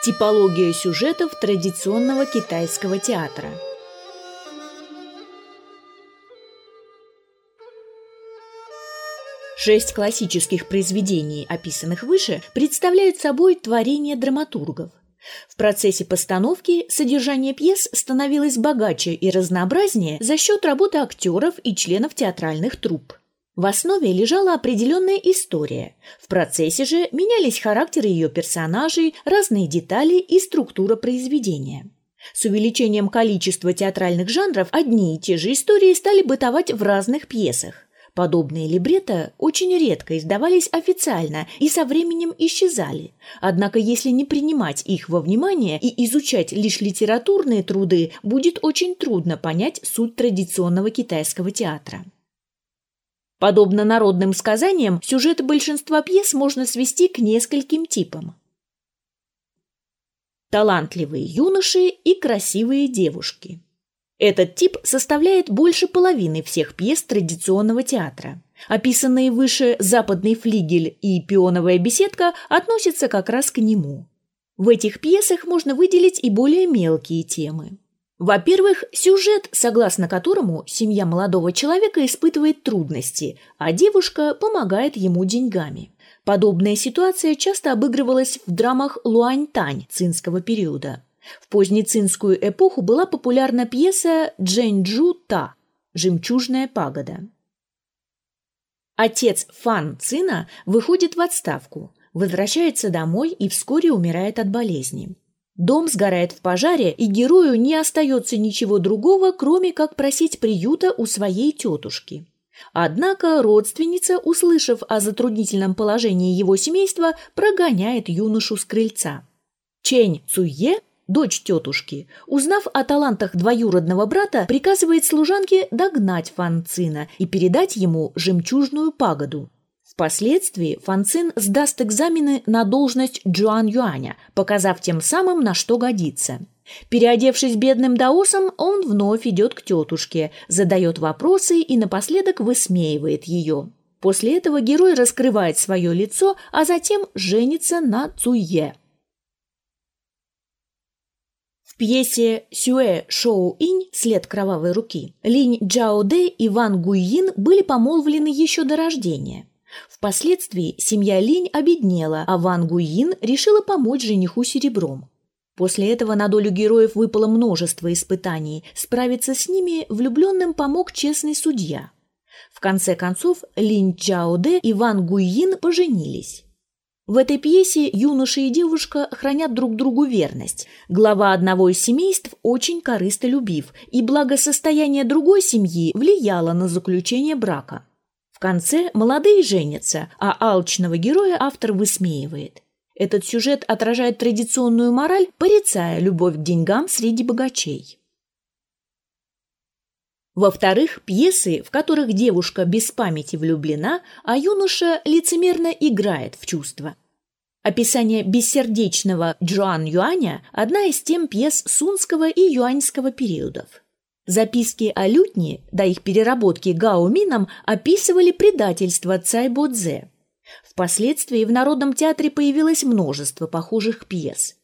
Типология сюжетов традиционного китайского театра. Шесть классических произведений, описанных выше, представляют собой творения драматургов. В процессе постановки содержание пьес становилось богаче и разнообразнее за счет работы актеров и членов театральных труп. В основе лежала определенная история. В процессе же менялись характеры ее персонажей, разные детали и структура произведения. С увеличением количества театральных жанров одни и те же истории стали бытовать в разных пьесах. Подобные либретто очень редко издавались официально и со временем исчезали. Однако если не принимать их во внимание и изучать лишь литературные труды, будет очень трудно понять суть традиционного китайского театра. Подобно народным сказаниям, сюжеты большинства пьес можно свести к нескольким типам. Талантливые юноши и красивые девушки. Этот тип составляет больше половины всех пьес традиционного театра. Описанные выше «Западный флигель» и «Пионовая беседка» относятся как раз к нему. В этих пьесах можно выделить и более мелкие темы. Во-первых, сюжет, согласно которому семья молодого человека испытывает трудности, а девушка помогает ему деньгами. Подобная ситуация часто обыгрывалась в драмах Луань-Тань цинского периода. В позднецинскую эпоху была популярна пьеса «Джэньчжу Та» «Жемчужная пагода». Отец Фан Цина выходит в отставку, возвращается домой и вскоре умирает от болезни. Дом сгорает в пожаре, и герою не остается ничего другого, кроме как просить приюта у своей тетушки. Однако родственница, услышав о затруднительном положении его семейства, прогоняет юношу с крыльца. Чень Цуе, дочь тетушки, узнав о талантах двоюродного брата, приказывает служанке догнать Фан Цина и передать ему жемчужную пагоду. Впоследствии Фан Цин сдаст экзамены на должность Джуан Юаня, показав тем самым, на что годится. Переодевшись бедным даосом, он вновь идет к тетушке, задает вопросы и напоследок высмеивает ее. После этого герой раскрывает свое лицо, а затем женится на Цуе. В пьесе «Сюэ Шоу Инь. След кровавой руки» Линь Джао Дэ и Ван Гуйин были помолвлены еще до рождения. Впоследствии семья Линь обеднела, а Ван Гуин решила помочь жениху серебром. После этого на долю героев выпало множество испытаний. Справиться с ними влюбленным помог честный судья. В конце концов, Линь Чао Дэ и Ван Гуйин поженились. В этой пьесе юноша и девушка хранят друг другу верность. Глава одного из семейств очень корыстолюбив, и благосостояние другой семьи влияло на заключение брака. В конце молодые женятся, а алчного героя автор высмеивает. Этот сюжет отражает традиционную мораль, порицая любовь к деньгам среди богачей. Во-вторых, пьесы, в которых девушка без памяти влюблена, а юноша лицемерно играет в чувства. Описание бессердечного Джоан Юаня – одна из тем пьес сунского и юаньского периодов. Записки о лютне до их переработки Гао Мином описывали предательство Цай Бодзе. Впоследствии в Народном театре появилось множество похожих пьес.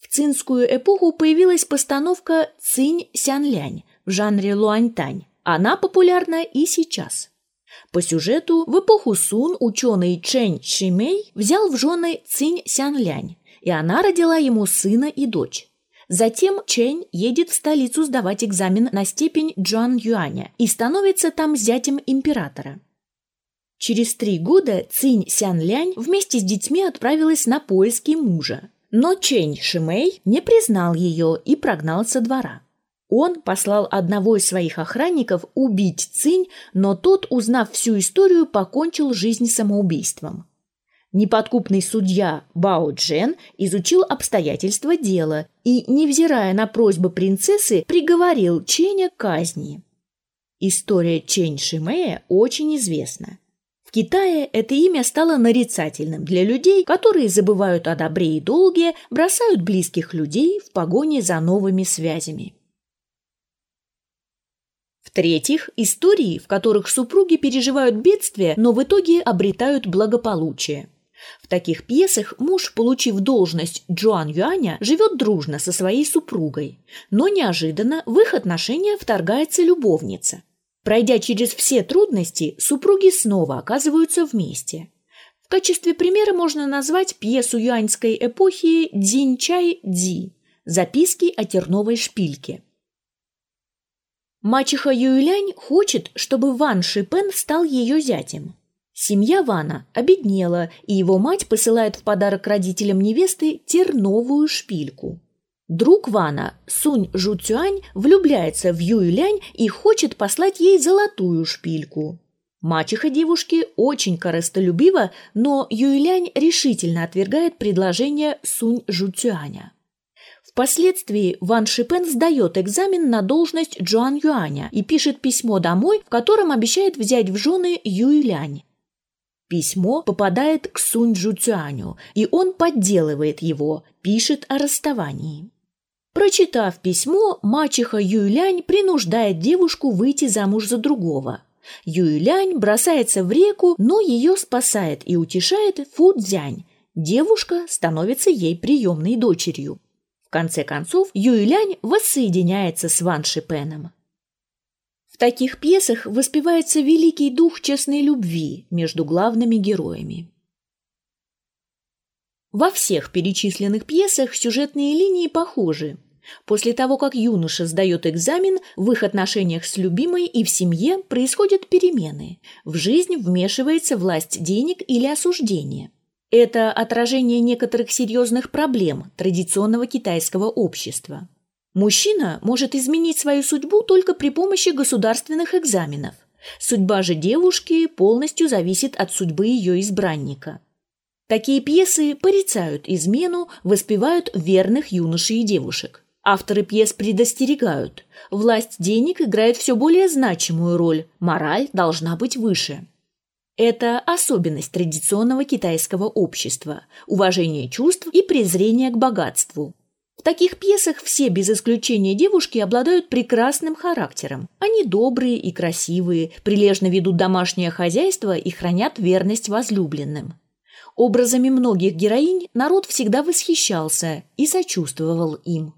В цинскую эпоху появилась постановка «Цинь Сянлянь» в жанре луаньтань. Она популярна и сейчас. По сюжету в эпоху Сун ученый Чэнь Шимей взял в жены Цинь Сянлянь, и она родила ему сына и дочь. Затем Чэнь едет в столицу сдавать экзамен на степень Джуан Юаня и становится там зятем императора. Через три года Цинь Сянлянь вместе с детьми отправилась на поиски мужа. Но Чэнь Шимэй не признал ее и прогнал со двора. Он послал одного из своих охранников убить Цинь, но тот, узнав всю историю, покончил жизнь самоубийством. Неподкупный судья Бао Джен изучил обстоятельства дела и, невзирая на просьбы принцессы, приговорил Ченя к казни. История Чень Шимея очень известна. В Китае это имя стало нарицательным для людей, которые забывают о добре и долге, бросают близких людей в погоне за новыми связями. В-третьих, истории, в которых супруги переживают бедствие, но в итоге обретают благополучие. В таких пьесах муж, получив должность Джоан Юаня, живет дружно со своей супругой, но неожиданно в их отношения вторгается любовница. Пройдя через все трудности, супруги снова оказываются вместе. В качестве примера можно назвать пьесу юаньской эпохи «Дзинчай Дзи» «Записки о терновой шпильке». Мачеха Юйлянь хочет, чтобы Ван Шипен стал ее зятем. Семья Вана обеднела, и его мать посылает в подарок родителям невесты терновую шпильку. Друг Вана, Сунь Жуцюань, влюбляется в Юйлянь и хочет послать ей золотую шпильку. Мачеха девушки очень корыстолюбива, но Юйлянь решительно отвергает предложение Сунь Жуцюаня. Впоследствии Ван Шипен сдает экзамен на должность Джоан Юаня и пишет письмо домой, в котором обещает взять в жены Юйлянь. Письмо попадает к Сунь Джуцюаню, и он подделывает его, пишет о расставании. Прочитав письмо, мачеха Юйлянь принуждает девушку выйти замуж за другого. Юйлянь бросается в реку, но ее спасает и утешает Фу Цзянь. Девушка становится ей приемной дочерью. В конце концов, Юйлянь воссоединяется с Ван Шипеном. Таких пьесах воспевается великий дух честной любви между главными героями. Во всех перечисленных пьесах сюжетные линии похожи. После того, как юноша сдает экзамен, в их отношениях с любимой и в семье происходят перемены. В жизнь вмешивается власть денег или осуждение. Это отражение некоторых серьезных проблем традиционного китайского общества. Мужчина может изменить свою судьбу только при помощи государственных экзаменов. Судьба же девушки полностью зависит от судьбы ее избранника. Такие пьесы порицают измену, воспевают верных юношей и девушек. Авторы пьес предостерегают. Власть денег играет все более значимую роль, мораль должна быть выше. Это особенность традиционного китайского общества – уважение чувств и презрение к богатству. В таких пьесах все без исключения девушки обладают прекрасным характером. Они добрые и красивые, прилежно ведут домашнее хозяйство и хранят верность возлюбленным. Образами многих героинь народ всегда восхищался и сочувствовал им.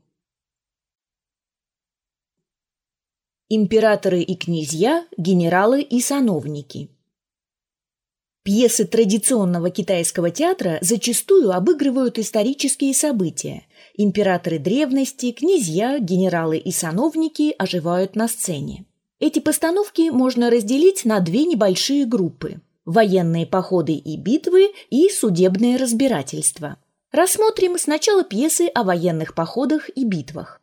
Императоры и князья, генералы и сановники – Пьесы традиционного китайского театра зачастую обыгрывают исторические события. Императоры древности, князья, генералы и сановники оживают на сцене. Эти постановки можно разделить на две небольшие группы – военные походы и битвы и судебные разбирательства. Рассмотрим сначала пьесы о военных походах и битвах.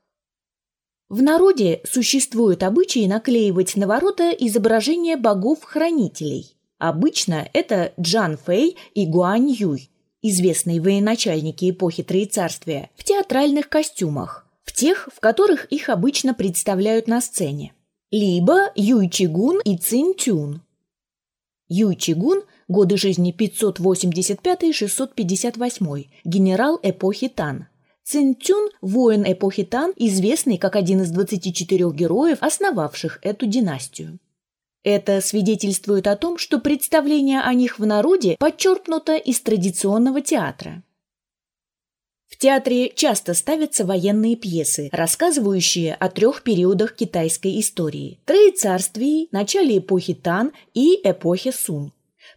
В народе существует обычай наклеивать на ворота изображения богов-хранителей – Обычно это Джан Фэй и Гуань Юй, известные военачальники эпохи Троецарствия, в театральных костюмах, в тех, в которых их обычно представляют на сцене. Либо Юй Чигун и Цин Тюн. Юй Чигун – годы жизни 585-658, генерал эпохи Тан. Цин Тюн – воин эпохи Тан, известный как один из 24 героев, основавших эту династию. Это свидетельствует о том, что представление о них в народе подчеркнуто из традиционного театра. В театре часто ставятся военные пьесы, рассказывающие о трех периодах китайской истории – Троецарствии, начале эпохи Тан и эпохе Сун.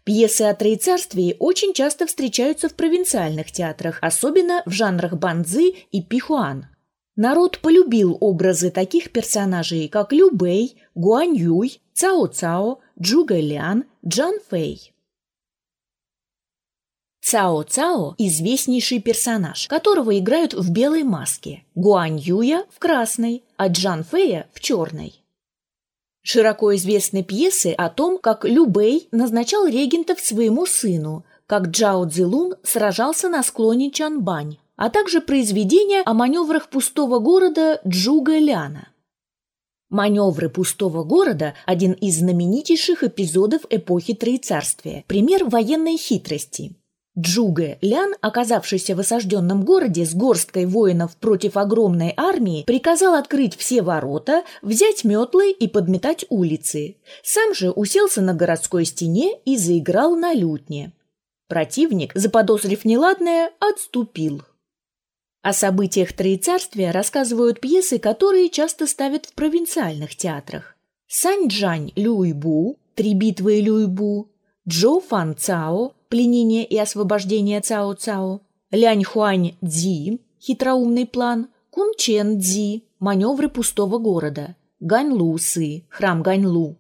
Пьесы о Троецарствии очень часто встречаются в провинциальных театрах, особенно в жанрах банзы и пихуан. Народ полюбил образы таких персонажей, как Лю Бэй, Гуань Юй, Цао Цао, Джуга Лян, Джан Фэй. Цао Цао – известнейший персонаж, которого играют в белой маске, Гуань Юя – в красной, а Джан Фэя – в черной. Широко известны пьесы о том, как Лю Бэй назначал регентов своему сыну, как Джао Цзилун сражался на склоне Чанбань, а также произведения о маневрах пустого города Джуга Ляна. Маневры пустого города – один из знаменитейших эпизодов эпохи Троецарствия, пример военной хитрости. Джуге Лян, оказавшийся в осажденном городе с горсткой воинов против огромной армии, приказал открыть все ворота, взять метлы и подметать улицы. Сам же уселся на городской стене и заиграл на лютне. Противник, заподозрив неладное, отступил. О событиях Троецарствия рассказывают пьесы, которые часто ставят в провинциальных театрах. Саньчжань Люйбу, Три битвы Люйбу, Джо Фан Цао, Пленение и освобождение Цао Цао, Лянь Хуань Цзи, Хитроумный план, Кун Чен Цзи, Маневры пустого города, Гань Лу Сы, Храм Гань Лу,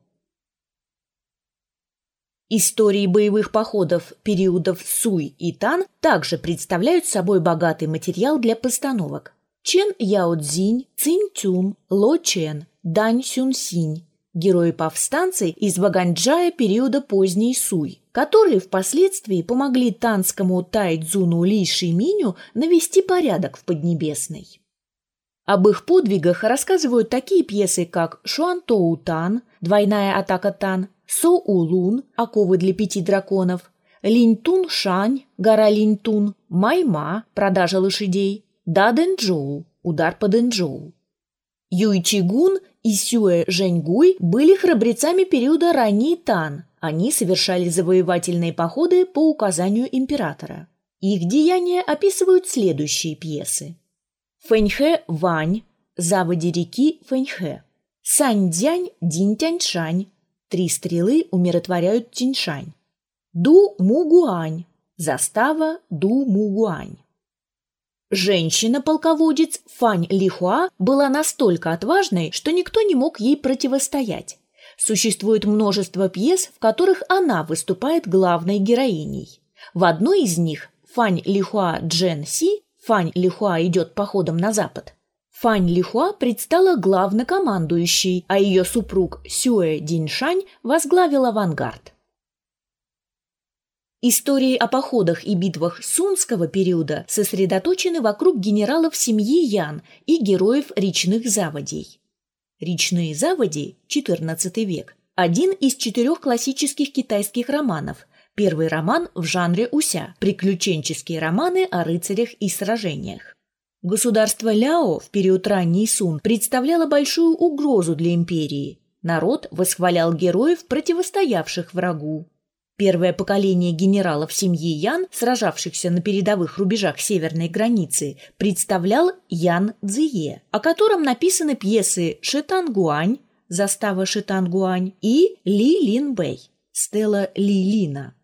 Истории боевых походов периодов Суй и Тан также представляют собой богатый материал для постановок. Чен Яо Цзинь, Цинь Тюн, Ло Чен, Дань Сюн Синь – герои-повстанцы из Ваганджая периода поздней Суй, которые впоследствии помогли танскому Тайцзуну Ли Шиминю навести порядок в Поднебесной. Об их подвигах рассказывают такие пьесы, как Шуан Тоу Тан, Двойная атака Тан, Со-Улун, оковы для пяти драконов, Линь-Тун-Шань, гора Линь-Тун, Майма, продажа лошадей, Да-Дэнчжоу, удар по Дэнчжоу. Юй-Чигун и Сюэ-Жэньгуй были храбрецами периода ранний Тан. Они совершали завоевательные походы по указанию императора. Их деяния описывают следующие пьесы. Фэньхэ Вань, заводи реки Фэньхэ. Сань-Дянь, Динь-Тяньшань, Три стрелы умиротворяют Тиньшань. Ду-Мугуань. Застава Ду-Мугуань. Женщина-полководец Фань Лихуа была настолько отважной, что никто не мог ей противостоять. Существует множество пьес, в которых она выступает главной героиней. В одной из них Фань Лихуа Джен Си Фань Лихуа идет походом на запад, Фань Лихуа предстала главнокомандующей, а ее супруг Сюэ Диньшань возглавил авангард. Истории о походах и битвах сунского периода сосредоточены вокруг генералов семьи Ян и героев речных заводей. Речные заводи, XIV век, один из четырех классических китайских романов. Первый роман в жанре уся – приключенческие романы о рыцарях и сражениях. Государство Ляо в период ранней Сун представляло большую угрозу для империи. Народ восхвалял героев, противостоявших врагу. Первое поколение генералов семьи Ян, сражавшихся на передовых рубежах северной границы, представлял Ян Цзие, о котором написаны пьесы «Шитангуань», «Застава Шитангуань» и «Ли Лин Бэй», «Стелла Ли Лина».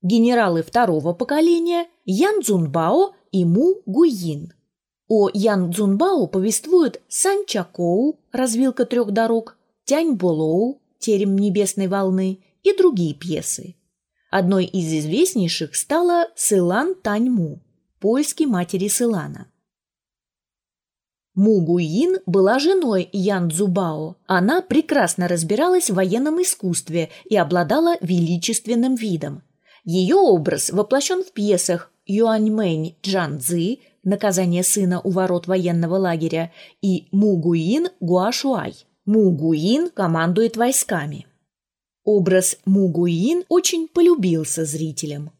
Генералы второго поколения Ян Цзунбао и Му Гуйин. О Ян Цзунбао повествуют Сан Чакоу, развилка трех дорог, Тянь Болоу, терем небесной волны и другие пьесы. Одной из известнейших стала Сылан Таньму, поиски матери Сылана. Му Гуин была женой Ян Цзубао. Она прекрасно разбиралась в военном искусстве и обладала величественным видом. Ее образ воплощен в пьесах Юаньмэнь Джан Цзы «Наказание сына у ворот военного лагеря» и Мугуин Гуашуай. Мугуин командует войсками. Образ Мугуин очень полюбился зрителям.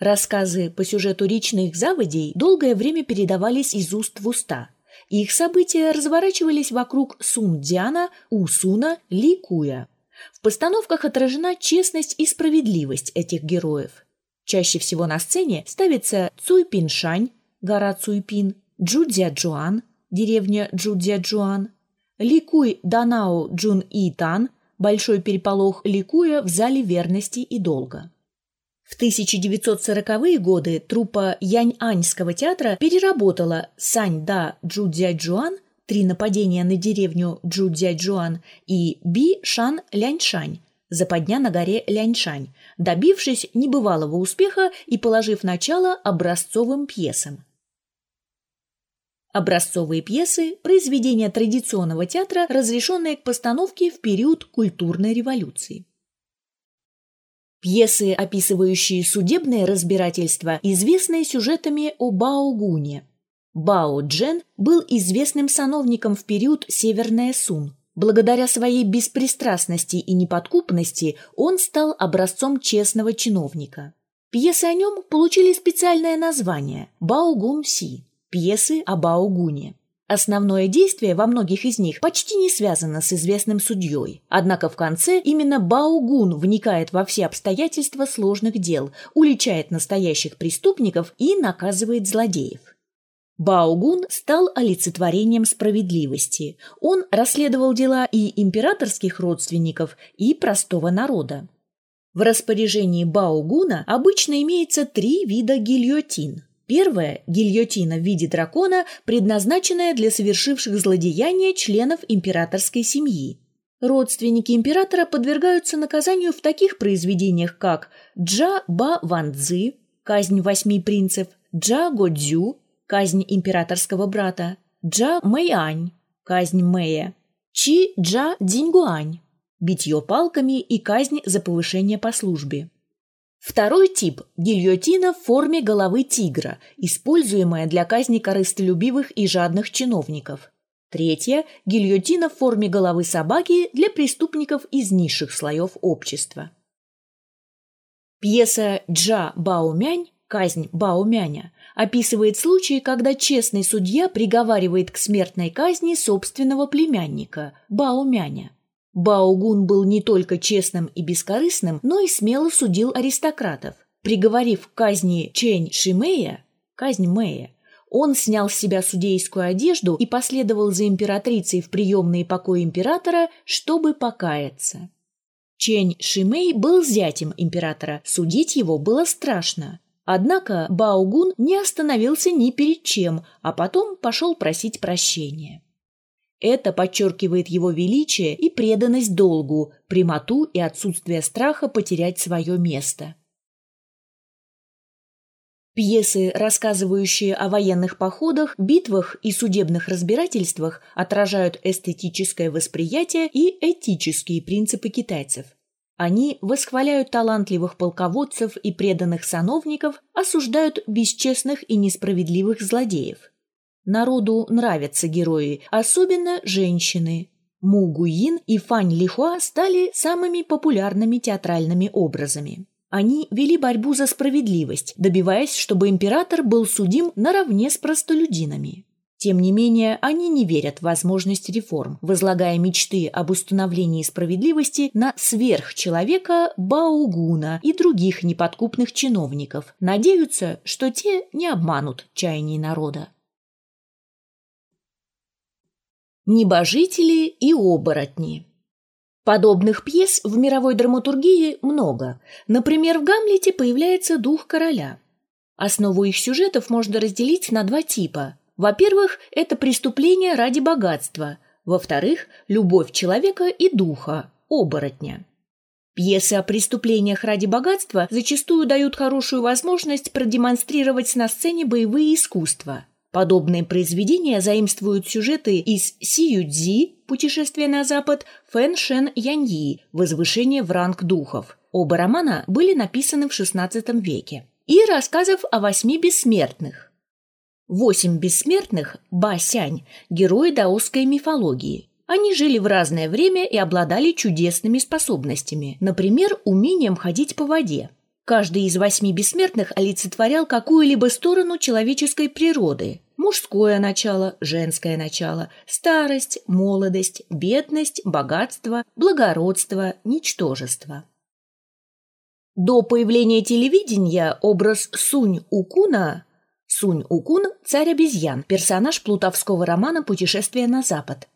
Рассказы по сюжету речных заводей долгое время передавались из уст в уста. Их события разворачивались вокруг Сун-Дзяна, Усуна, Ликуя. В постановках отражена честность и справедливость этих героев – Чаще всего на сцене ставится Цуйпиншань, гора Цуйпин, Джудзяджуан, деревня Джудзяджуан, Ликуй Данао Джун Итан, большой переполох Ли Куя в зале верности и долга. В 1940-е годы труппа Яньаньского театра переработала Сань-Да Джудзяджуан «Три нападения на деревню Джудзяджуан» и Би шан Ляншань «Западня на горе Ляншань», добившись небывалого успеха и положив начало образцовым пьесам. Образцовые пьесы – произведения традиционного театра, разрешенные к постановке в период культурной революции. Пьесы, описывающие судебное разбирательство, известные сюжетами о Бао Гуне. Бао Джен был известным сановником в период Северная Сун. Благодаря своей беспристрастности и неподкупности он стал образцом честного чиновника. Пьесы о нем получили специальное название «Баогун Си» – пьесы о Баогуне. Основное действие во многих из них почти не связано с известным судьей. Однако в конце именно Баугун вникает во все обстоятельства сложных дел, уличает настоящих преступников и наказывает злодеев. Баугун стал олицетворением справедливости. Он расследовал дела и императорских родственников, и простого народа. В распоряжении Баугуна обычно имеется три вида гильотин – Первая – гильотина в виде дракона, предназначенная для совершивших злодеяния членов императорской семьи. Родственники императора подвергаются наказанию в таких произведениях, как Джа Ба Ван Цзы, казнь восьми принцев, Джа Го Цзю, казнь императорского брата, Джа Мэйань, казнь Мэя, Чи Джа Дзиньгуань, битье палками и казнь за повышение по службе. Второй тип – гильотина в форме головы тигра, используемая для казни корыстолюбивых и жадных чиновников. Третья – гильотина в форме головы собаки для преступников из низших слоев общества. Пьеса «Джа Баумянь» «Казнь Баумяня» описывает случаи, когда честный судья приговаривает к смертной казни собственного племянника – Баумяня. Баугун был не только честным и бескорыстным, но и смело судил аристократов. Приговорив к казни Чэнь Шимея, казнь Мэя, он снял с себя судейскую одежду и последовал за императрицей в приемные покои императора, чтобы покаяться. Чэнь Шимей был зятем императора, судить его было страшно. Однако Баугун не остановился ни перед чем, а потом пошел просить прощения. Это подчеркивает его величие и преданность долгу, прямоту и отсутствие страха потерять свое место. Пьесы, рассказывающие о военных походах, битвах и судебных разбирательствах, отражают эстетическое восприятие и этические принципы китайцев. Они восхваляют талантливых полководцев и преданных сановников, осуждают бесчестных и несправедливых злодеев. Народу нравятся герои, особенно женщины. Му Гуин и Фань Лихуа стали самыми популярными театральными образами. Они вели борьбу за справедливость, добиваясь, чтобы император был судим наравне с простолюдинами. Тем не менее, они не верят в возможность реформ, возлагая мечты об установлении справедливости на сверхчеловека Баугуна и других неподкупных чиновников, надеются, что те не обманут чаяний народа. Небожители и оборотни. Подобных пьес в мировой драматургии много. Например, в «Гамлете» появляется дух короля. Основу их сюжетов можно разделить на два типа. Во-первых, это преступление ради богатства. Во-вторых, любовь человека и духа, оборотня. Пьесы о преступлениях ради богатства зачастую дают хорошую возможность продемонстрировать на сцене боевые искусства – Подобные произведения заимствуют сюжеты из Сиюдзи «Путешествие на запад», Фэн Шен Яньи «Возвышение в ранг духов». Оба романа были написаны в XVI веке. И рассказов о восьми бессмертных. Восемь бессмертных – Ба-Сянь, герои даосской мифологии. Они жили в разное время и обладали чудесными способностями, например, умением ходить по воде. Каждый из восьми бессмертных олицетворял какую-либо сторону человеческой природы. Мужское начало, женское начало, старость, молодость, бедность, богатство, благородство, ничтожество. До появления телевидения образ Сунь-Укуна Сунь-Укун – царь обезьян, персонаж плутовского романа «Путешествие на запад»,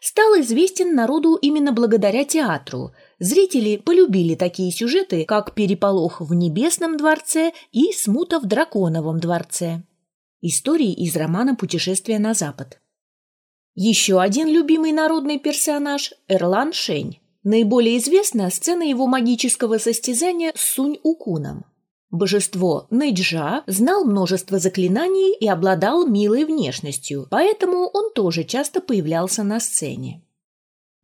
стал известен народу именно благодаря театру – Зрители полюбили такие сюжеты, как «Переполох в небесном дворце» и «Смута в драконовом дворце». Истории из романа «Путешествие на запад». Еще один любимый народный персонаж – Эрлан Шень. Наиболее известна сцена его магического состязания с Сунь-Укуном. Божество Нэйджа знал множество заклинаний и обладал милой внешностью, поэтому он тоже часто появлялся на сцене.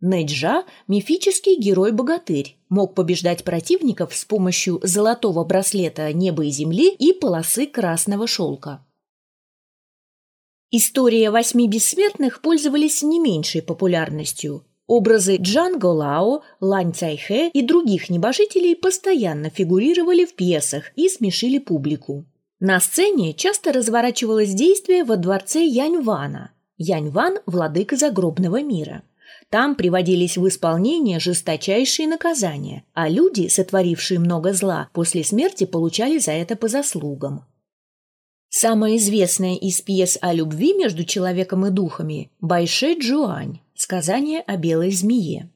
Неджа – мифический герой-богатырь, мог побеждать противников с помощью золотого браслета неба и земли и полосы красного шелка. История восьми бессмертных пользовались не меньшей популярностью. Образы Джанго Лао, Лань Цайхэ и других небожителей постоянно фигурировали в пьесах и смешили публику. На сцене часто разворачивалось действие во дворце Яньвана – Янь-Ван – владыка загробного мира. Там приводились в исполнение жесточайшие наказания, а люди, сотворившие много зла, после смерти получали за это по заслугам. Самая известная из пьес о любви между человеком и духами – Байше Джуань, сказание о белой змее.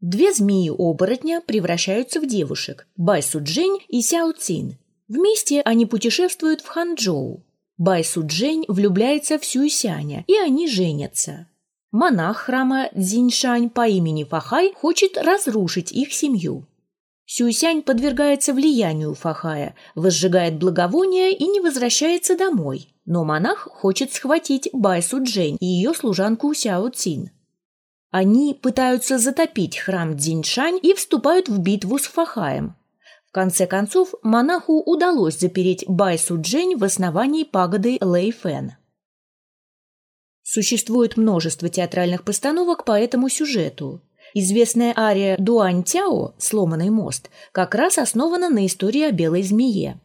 Две змеи-оборотня превращаются в девушек – Бай Суджень и Сяо Цин. Вместе они путешествуют в Ханчжоу. Бай Суджень влюбляется в Сюйсяня, и они женятся. Монах храма Цзиньшань по имени Фахай хочет разрушить их семью. Сюйсянь подвергается влиянию Фахая, возжигает благовония и не возвращается домой. Но монах хочет схватить Бай Суджень и ее служанку Сяо Цин. Они пытаются затопить храм Дзиньшань и вступают в битву с Фахаем. В конце концов, монаху удалось запереть Бай Суджень в основании пагоды Лэйфэн. Существует множество театральных постановок по этому сюжету. Известная ария Дуань Тяо «Сломанный мост» как раз основана на истории о белой змее.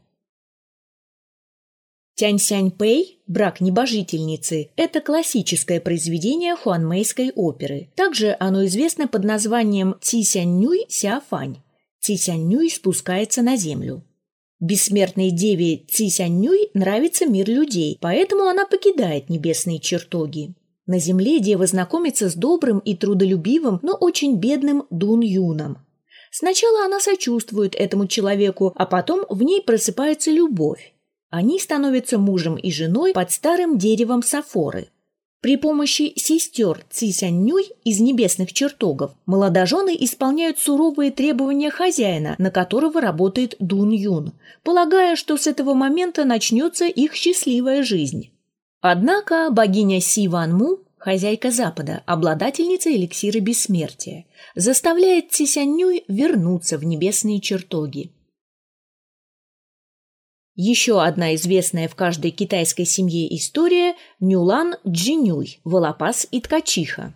Тянь-Сянь Пэй «Брак небожительницы» – это классическое произведение хуанмейской оперы. Также оно известно под названием Ци Сянь Нюй Сяфань. Ци Сянь Нюй спускается на землю. Бессмертной деве Ци Сянь Нюй нравится мир людей, поэтому она покидает небесные чертоги. На земле дева знакомится с добрым и трудолюбивым, но очень бедным Дун Юном. Сначала она сочувствует этому человеку, а потом в ней просыпается любовь. Они становятся мужем и женой под старым деревом Сафоры. При помощи сестер Цисяннюй из небесных чертогов молодожены исполняют суровые требования хозяина, на которого работает Дун Юн, полагая, что с этого момента начнется их счастливая жизнь. Однако богиня Си Ван Му, хозяйка Запада, обладательница эликсира бессмертия, заставляет Цисяннюй вернуться в небесные чертоги. Еще одна известная в каждой китайской семье история – Нюлан Джинюй, Волопас и Ткачиха.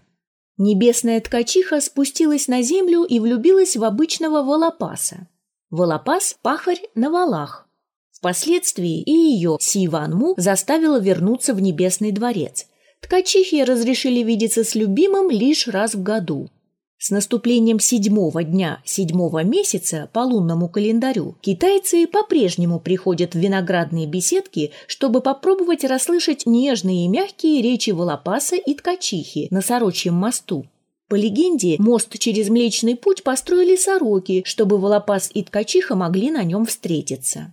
Небесная ткачиха спустилась на землю и влюбилась в обычного волопаса. Волопас – пахарь на валах. Впоследствии и ее Си Ван Му заставила вернуться в небесный дворец. Ткачихе разрешили видеться с любимым лишь раз в году – с наступлением седьмого дня седьмого месяца по лунному календарю китайцы по-прежнему приходят в виноградные беседки, чтобы попробовать расслышать нежные и мягкие речи Волопаса и Ткачихи на Сорочьем мосту. По легенде, мост через Млечный Путь построили сороки, чтобы Волопас и Ткачиха могли на нем встретиться.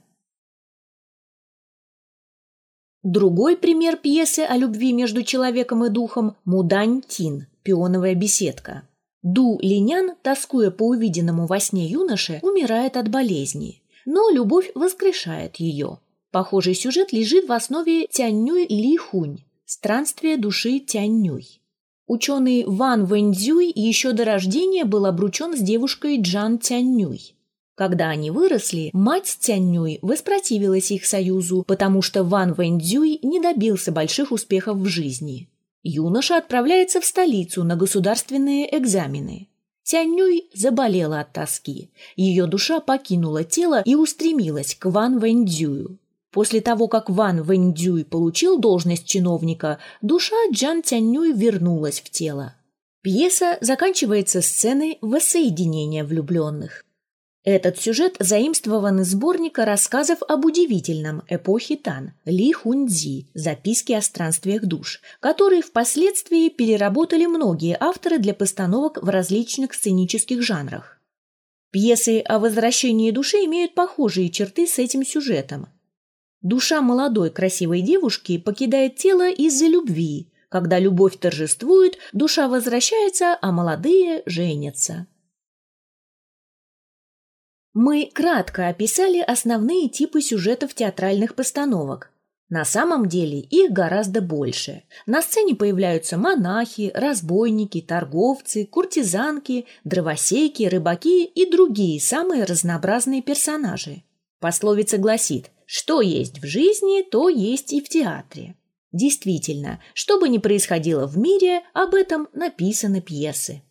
Другой пример пьесы о любви между человеком и духом – Мудань Тин, пионовая беседка. Ду Линян, тоскуя по увиденному во сне юноше, умирает от болезни, но любовь воскрешает ее. Похожий сюжет лежит в основе Тяньнюй Ли Хунь «Странствие души Тяньнюй». Ученый Ван Вэньцзюй еще до рождения был обручен с девушкой Джан Тяньнюй. Когда они выросли, мать Тяньнюй воспротивилась их союзу, потому что Ван Вэньцзюй не добился больших успехов в жизни. Юноша отправляется в столицу на государственные экзамены. Тяньнюй заболела от тоски. Ее душа покинула тело и устремилась к Ван Вэньцзюю. После того, как Ван Вэньцзюй получил должность чиновника, душа Джан Тяньнюй вернулась в тело. Пьеса заканчивается сценой воссоединения влюбленных. Этот сюжет заимствован из сборника рассказов об удивительном эпохе Тан Ли Хунцзи «Записки о странствиях душ», которые впоследствии переработали многие авторы для постановок в различных сценических жанрах. Пьесы о возвращении души имеют похожие черты с этим сюжетом. Душа молодой красивой девушки покидает тело из-за любви. Когда любовь торжествует, душа возвращается, а молодые женятся. Мы кратко описали основные типы сюжетов театральных постановок. На самом деле их гораздо больше. На сцене появляются монахи, разбойники, торговцы, куртизанки, дровосеки, рыбаки и другие самые разнообразные персонажи. Пословица гласит «что есть в жизни, то есть и в театре». Действительно, что бы ни происходило в мире, об этом написаны пьесы.